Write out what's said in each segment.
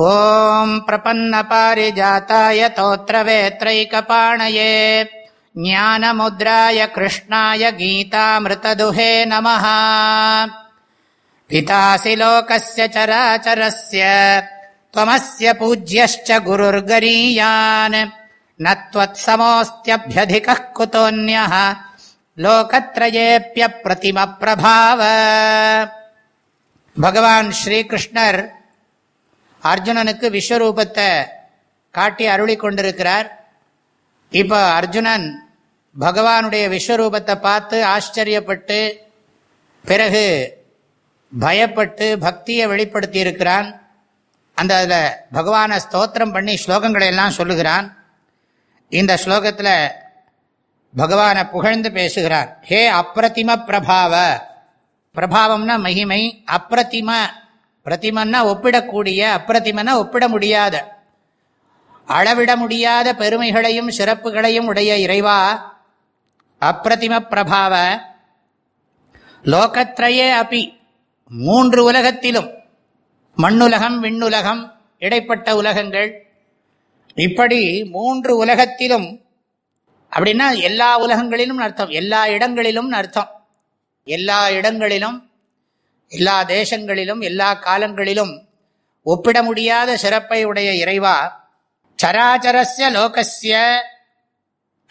ॐ प्रपन्नपारिजाताय तोत्रवेत्रैकपाणये ज्ञानमुद्राय कृष्णाय गीतामृतदुहे नमः पितासि लोकस्य चराचरस्य त्वमस्य पूज्यश्च गुरुर्गरीयान् न त्वत्समोऽस्त्यभ्यधिकः कुतोऽन्यः लोकत्रयेऽप्यप्रतिमप्रभाव भगवान् श्रीकृष्णर् அர்ஜுனனுக்கு விஸ்வரூபத்தை காட்டி அருளி கொண்டிருக்கிறார். இப்போ அர்ஜுனன் பகவானுடைய விஸ்வரூபத்தை பார்த்து ஆச்சரியப்பட்டு பிறகு பயப்பட்டு பக்தியை வெளிப்படுத்தி இருக்கிறான் அந்த அதில் பகவானை ஸ்தோத்திரம் பண்ணி ஸ்லோகங்களை எல்லாம் சொல்லுகிறான். இந்த ஸ்லோகத்தில் பகவானை புகழ்ந்து பேசுகிறார். ஹே அப்ரதிம பிரபாவ. பிரபாவம்னா மகிமை அப்ரதிம பிரதிமன்னா ஒப்பிடக்கூடிய அப்பிரதிமன்னா ஒப்பிட முடியாத அளவிட முடியாத பெருமைகளையும் சிறப்புகளையும் உடைய இறைவா அப்பிரதிம பிரபாவ லோகத்திரையே அப்பி மூன்று உலகத்திலும் மண்ணுலகம் விண்ணுலகம் இடைப்பட்ட உலகங்கள். இப்படி மூன்று உலகத்திலும் அப்படின்னா எல்லா உலகங்களிலும் அர்த்தம் எல்லா இடங்களிலும் அர்த்தம். எல்லா இடங்களிலும் எல்லா தேசங்களிலும் எல்லா காலங்களிலும் ஒப்பிட முடியாத சிறப்பை உடைய இறைவா சராச்சரஸ்ய லோகசிய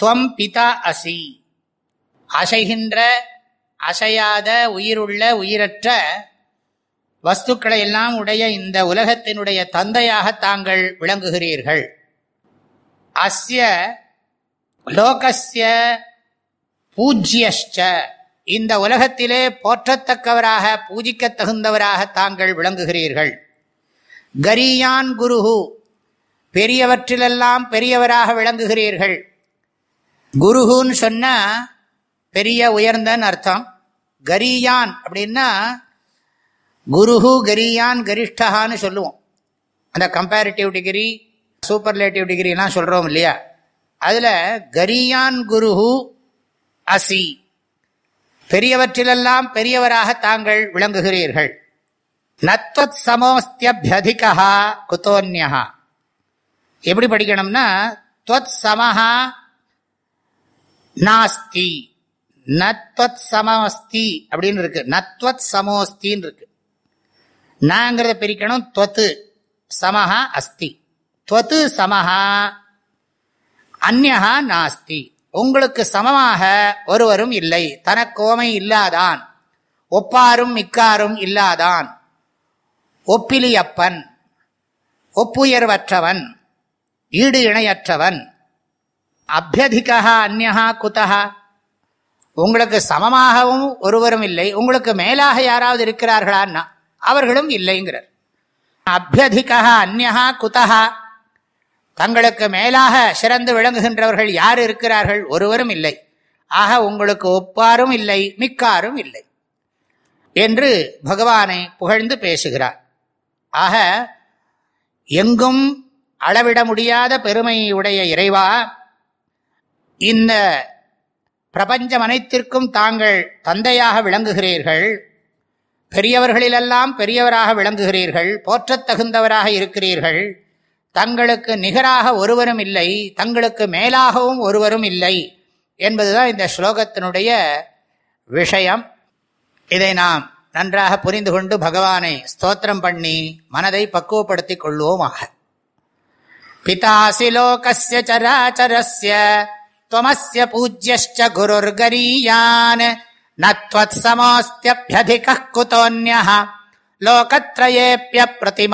துவம் பிதா அசி. அசைகின்ற அசையாத உயிருள்ள உயிரற்ற வஸ்துக்களை எல்லாம் உடைய இந்த உலகத்தினுடைய தந்தையாக தாங்கள் விளங்குகிறீர்கள். அஸ்ய லோகசிய பூஜ்யஷ்ட இந்த உலகத்திலே போற்றத்தக்கவராக பூஜிக்க தகுந்தவராக தாங்கள் விளங்குகிறீர்கள். கரியான் குருஹு பெரியவற்றிலெல்லாம் பெரியவராக விளங்குகிறீர்கள். குருஹுன்னு சொன்னால் பெரிய உயர்ந்தன்னு அர்த்தம். கரியான் அப்படின்னா குருஹு கரியான் கரிஷ்டகான்னு சொல்லுவோம். அந்த கம்பேரிட்டிவ் டிகிரி சூப்பர்லேட்டிவ் டிகிரிலாம் சொல்கிறோம் இல்லையா? அதில் கரியான் குருஹு அசி. பெரியவற்றிலெல்லாம் பெரியவராக தாங்கள் விளங்குகிறீர்கள். நத்வத் சமோஸ்தியபியதிகா குத்தோன்யா எப்படி படிக்கணும்னா துவத் சமஹா நாஸ்தி. நத்வத் சமஸ்தி அப்படின்னு இருக்கு. நத்வத் சமோஸ்தின்னு இருக்கு. நாங்கிறத பிரிக்கணும் துவத்து. சமஹா அஸ்தி. துவத்து சமஹா. அந்நகா நாஸ்தி. உங்களுக்கு சமமாக ஒருவரும் இல்லை. தனக்கோமை இல்லாதான். ஒப்பாரும் மிக்காரும் இல்லாதான். ஒப்பிலியப்பன். ஒப்புயர்வற்றவன். ஈடு இணையற்றவன். அபியதிகா அந்நகா குதா உங்களுக்கு சமமாகவும் ஒருவரும் இல்லை. உங்களுக்கு மேலாக யாராவது இருக்கிறார்களான்னா அவர்களும் இல்லைங்கிறார். அபியதிகா அந்நகா குதா தங்களுக்கு மேலாக சிறந்து விளங்குகின்றவர்கள் யார் இருக்கிறார்கள்? ஒருவரும் இல்லை. ஆக உங்களுக்கு ஒப்பாரும் இல்லை மிக்காரும் இல்லை என்று பகவானை புகழ்ந்து பேசுகிறார். ஆக எங்கும் அளவிட முடியாத பெருமையுடைய இறைவா இந்த பிரபஞ்சம் அனைத்திற்கும் தாங்கள் தந்தையாக விளங்குகிறீர்கள் பெரியவர்களிலெல்லாம் பெரியவராக விளங்குகிறீர்கள் போற்றத்தகுந்தவராக இருக்கிறீர்கள் தங்களுக்கு நிகராக ஒருவரும் இல்லை தங்களுக்கு மேலாகவும் ஒருவரும் இல்லை என்பதுதான் இந்த ஸ்லோகத்தினுடைய விஷயம். இதை நாம் நன்றாக புரிந்து கொண்டு பகவானை ஸ்தோத்திரம் பண்ணி மனதை பக்குவப்படுத்தி கொள்வோமாக. பிதாசி லோகசிய சராச்சரஸ்ய துவமஸ்ய பூஜ்யश्च குருர்கரீயான் நத்வத் சமோஸ்தியபியதிக குதோன்யः லோகத்ரயேப்ய பிரதிம